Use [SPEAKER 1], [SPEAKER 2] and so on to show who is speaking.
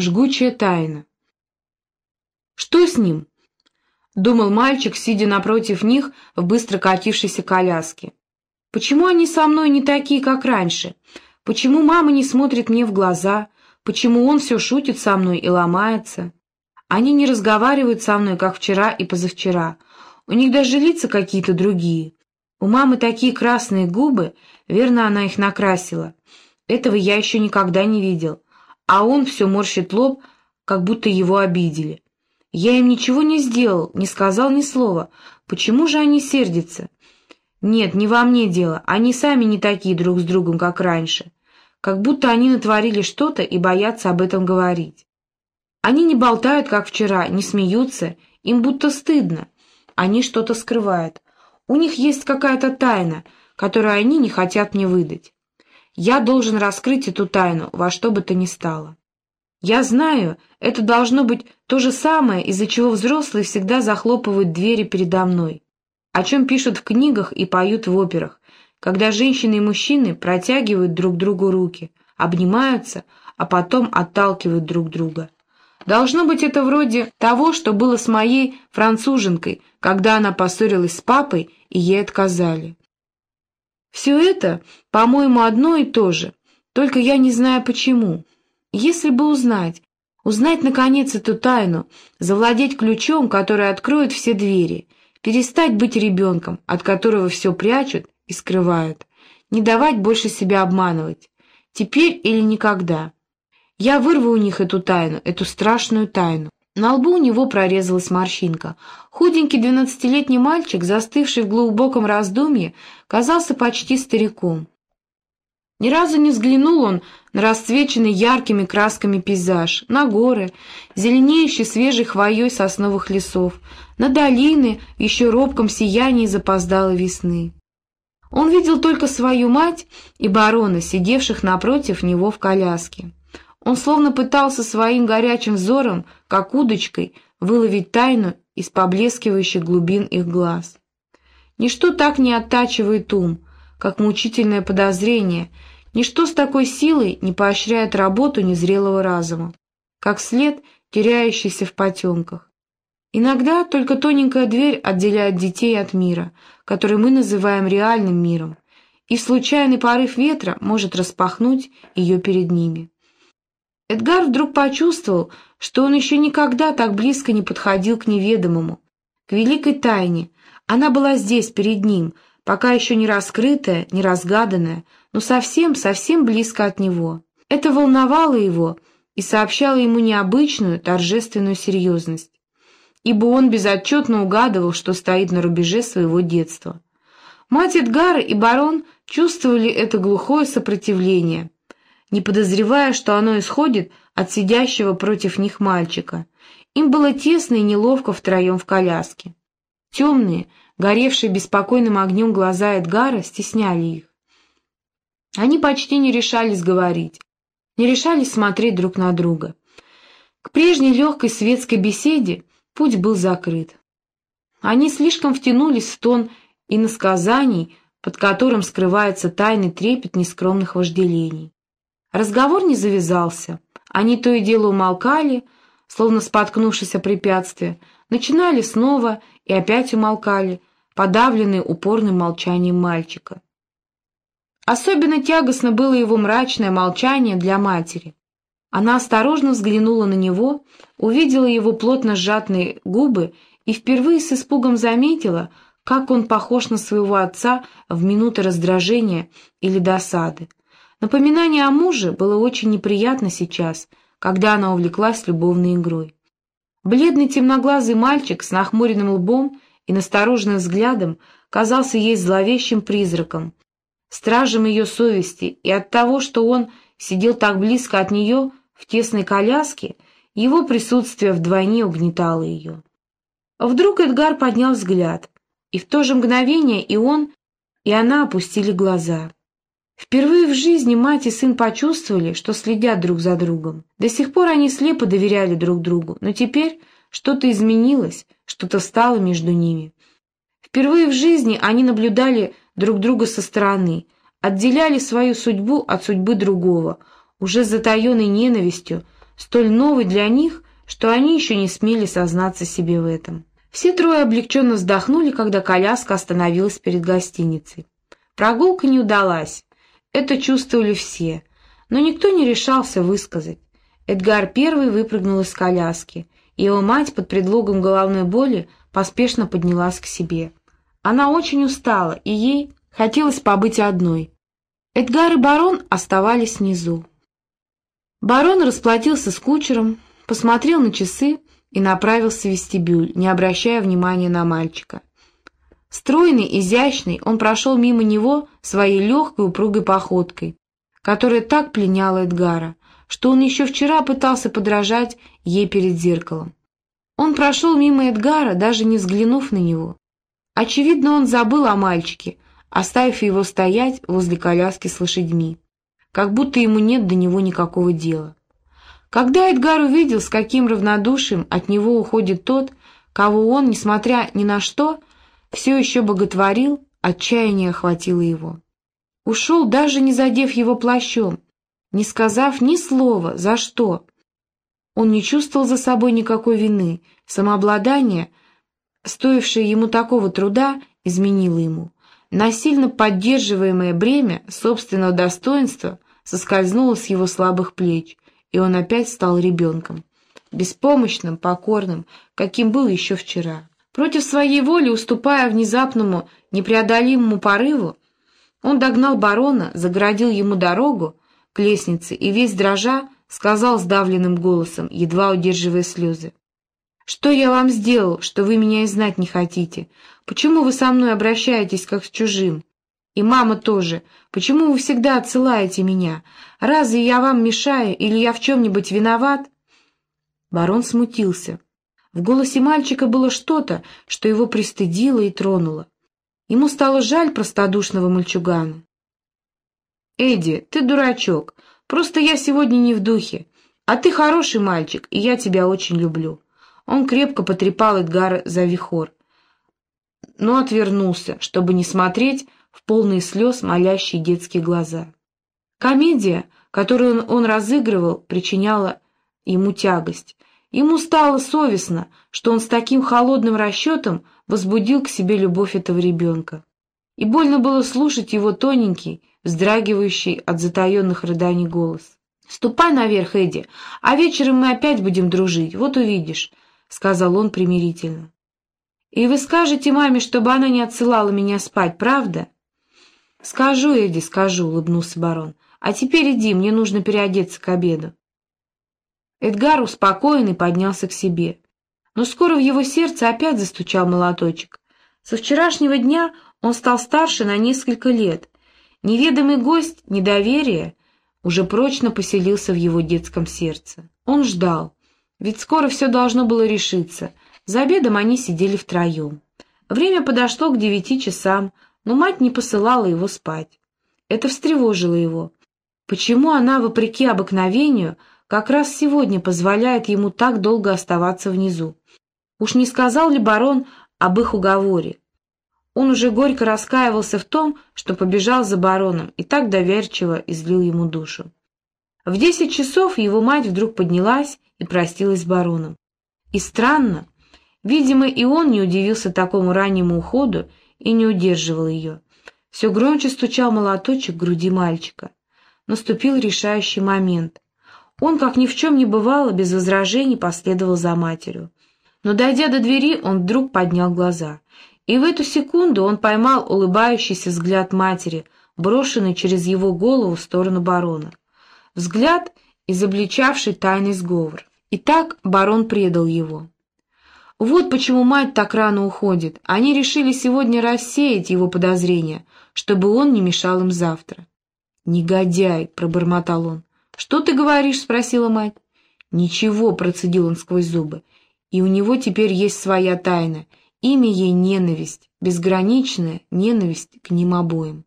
[SPEAKER 1] Жгучая тайна. «Что с ним?» — думал мальчик, сидя напротив них в быстро катившейся коляске. «Почему они со мной не такие, как раньше? Почему мама не смотрит мне в глаза? Почему он все шутит со мной и ломается? Они не разговаривают со мной, как вчера и позавчера. У них даже лица какие-то другие. У мамы такие красные губы, верно, она их накрасила. Этого я еще никогда не видел» а он все морщит лоб, как будто его обидели. Я им ничего не сделал, не сказал ни слова. Почему же они сердятся? Нет, не во мне дело, они сами не такие друг с другом, как раньше. Как будто они натворили что-то и боятся об этом говорить. Они не болтают, как вчера, не смеются, им будто стыдно. Они что-то скрывают. У них есть какая-то тайна, которую они не хотят мне выдать. Я должен раскрыть эту тайну во что бы то ни стало. Я знаю, это должно быть то же самое, из-за чего взрослые всегда захлопывают двери передо мной, о чем пишут в книгах и поют в операх, когда женщины и мужчины протягивают друг другу руки, обнимаются, а потом отталкивают друг друга. Должно быть это вроде того, что было с моей француженкой, когда она поссорилась с папой, и ей отказали. Все это, по-моему, одно и то же, только я не знаю почему. Если бы узнать, узнать, наконец, эту тайну, завладеть ключом, который откроет все двери, перестать быть ребенком, от которого все прячут и скрывают, не давать больше себя обманывать, теперь или никогда. Я вырву у них эту тайну, эту страшную тайну. На лбу у него прорезалась морщинка. Худенький двенадцатилетний мальчик, застывший в глубоком раздумье, казался почти стариком. Ни разу не взглянул он на расцвеченный яркими красками пейзаж, на горы, зеленеющие свежей хвоей сосновых лесов, на долины, еще робком сиянии запоздалой весны. Он видел только свою мать и барона, сидевших напротив него в коляске. Он словно пытался своим горячим взором, как удочкой, выловить тайну из поблескивающих глубин их глаз. Ничто так не оттачивает ум, как мучительное подозрение, ничто с такой силой не поощряет работу незрелого разума, как след, теряющийся в потемках. Иногда только тоненькая дверь отделяет детей от мира, который мы называем реальным миром, и случайный порыв ветра может распахнуть ее перед ними. Эдгар вдруг почувствовал, что он еще никогда так близко не подходил к неведомому, к великой тайне. Она была здесь, перед ним, пока еще не раскрытая, не разгаданная, но совсем, совсем близко от него. Это волновало его и сообщало ему необычную, торжественную серьезность, ибо он безотчетно угадывал, что стоит на рубеже своего детства. Мать Эдгара и барон чувствовали это глухое сопротивление – не подозревая, что оно исходит от сидящего против них мальчика. Им было тесно и неловко втроем в коляске. Темные, горевшие беспокойным огнем глаза Эдгара стесняли их. Они почти не решались говорить, не решались смотреть друг на друга. К прежней легкой светской беседе путь был закрыт. Они слишком втянулись в тон иносказаний, под которым скрывается тайный трепет нескромных вожделений. Разговор не завязался. Они то и дело умолкали, словно споткнувшись о препятствие, начинали снова и опять умолкали, подавленные упорным молчанием мальчика. Особенно тягостно было его мрачное молчание для матери. Она осторожно взглянула на него, увидела его плотно сжатые губы и впервые с испугом заметила, как он похож на своего отца в минуты раздражения или досады. Напоминание о муже было очень неприятно сейчас, когда она увлеклась любовной игрой. Бледный темноглазый мальчик с нахмуренным лбом и настороженным взглядом казался ей зловещим призраком, стражем ее совести, и от того, что он сидел так близко от нее в тесной коляске, его присутствие вдвойне угнетало ее. Вдруг Эдгар поднял взгляд, и в то же мгновение и он, и она опустили глаза. Впервые в жизни мать и сын почувствовали, что следят друг за другом. До сих пор они слепо доверяли друг другу, но теперь что-то изменилось, что-то стало между ними. Впервые в жизни они наблюдали друг друга со стороны, отделяли свою судьбу от судьбы другого, уже с затаенной ненавистью, столь новый для них, что они еще не смели сознаться себе в этом. Все трое облегченно вздохнули, когда коляска остановилась перед гостиницей. Прогулка не удалась. Это чувствовали все, но никто не решался высказать. Эдгар первый выпрыгнул из коляски, и его мать под предлогом головной боли поспешно поднялась к себе. Она очень устала, и ей хотелось побыть одной. Эдгар и барон оставались внизу. Барон расплатился с кучером, посмотрел на часы и направился в вестибюль, не обращая внимания на мальчика. Стройный, изящный, он прошел мимо него своей легкой упругой походкой, которая так пленяла Эдгара, что он еще вчера пытался подражать ей перед зеркалом. Он прошел мимо Эдгара, даже не взглянув на него. Очевидно, он забыл о мальчике, оставив его стоять возле коляски с лошадьми, как будто ему нет до него никакого дела. Когда Эдгар увидел, с каким равнодушием от него уходит тот, кого он, несмотря ни на что, все еще боготворил, отчаяние охватило его. Ушел, даже не задев его плащом, не сказав ни слова, за что. Он не чувствовал за собой никакой вины, самообладание, стоившее ему такого труда, изменило ему. Насильно поддерживаемое бремя собственного достоинства соскользнуло с его слабых плеч, и он опять стал ребенком, беспомощным, покорным, каким был еще вчера. Против своей воли, уступая внезапному, непреодолимому порыву, он догнал барона, загородил ему дорогу к лестнице и весь дрожа сказал сдавленным голосом, едва удерживая слезы. «Что я вам сделал, что вы меня и знать не хотите? Почему вы со мной обращаетесь, как с чужим? И мама тоже. Почему вы всегда отсылаете меня? Разве я вам мешаю или я в чем-нибудь виноват?» Барон смутился. В голосе мальчика было что-то, что его пристыдило и тронуло. Ему стало жаль простодушного мальчугана. «Эдди, ты дурачок. Просто я сегодня не в духе. А ты хороший мальчик, и я тебя очень люблю». Он крепко потрепал Эдгара за вихор, но отвернулся, чтобы не смотреть в полные слез молящие детские глаза. Комедия, которую он, разыгрывал, причиняла ему тягость. Ему стало совестно, что он с таким холодным расчетом возбудил к себе любовь этого ребенка. И больно было слушать его тоненький, вздрагивающий от затаенных рыданий голос. «Ступай наверх, Эдди, а вечером мы опять будем дружить, вот увидишь», — сказал он примирительно. «И вы скажете маме, чтобы она не отсылала меня спать, правда?» «Скажу, Эдди, скажу», — улыбнулся барон. «А теперь иди, мне нужно переодеться к обеду». Эдгар успокоенный поднялся к себе. Но скоро в его сердце опять застучал молоточек. Со вчерашнего дня он стал старше на несколько лет. Неведомый гость, недоверие, уже прочно поселился в его детском сердце. Он ждал, ведь скоро все должно было решиться. За обедом они сидели втроем. Время подошло к девяти часам, но мать не посылала его спать. Это встревожило его. Почему она, вопреки обыкновению, как раз сегодня позволяет ему так долго оставаться внизу. Уж не сказал ли барон об их уговоре? Он уже горько раскаивался в том, что побежал за бароном и так доверчиво излил ему душу. В десять часов его мать вдруг поднялась и простилась с бароном. И странно, видимо, и он не удивился такому раннему уходу и не удерживал ее. Все громче стучал молоточек в груди мальчика. Наступил решающий момент — он, как ни в чем не бывало, без возражений последовал за матерью. Но, дойдя до двери, он вдруг поднял глаза. И в эту секунду он поймал улыбающийся взгляд матери, брошенный через его голову в сторону барона. Взгляд, изобличавший тайный сговор. И так барон предал его. Вот почему мать так рано уходит. Они решили сегодня рассеять его подозрения, чтобы он не мешал им завтра. «Негодяй!» — пробормотал он. «Что ты говоришь?» — спросила мать. «Ничего», — процедил он сквозь зубы. «И у него теперь есть своя тайна. Имя ей ненависть, безграничная ненависть к ним обоим».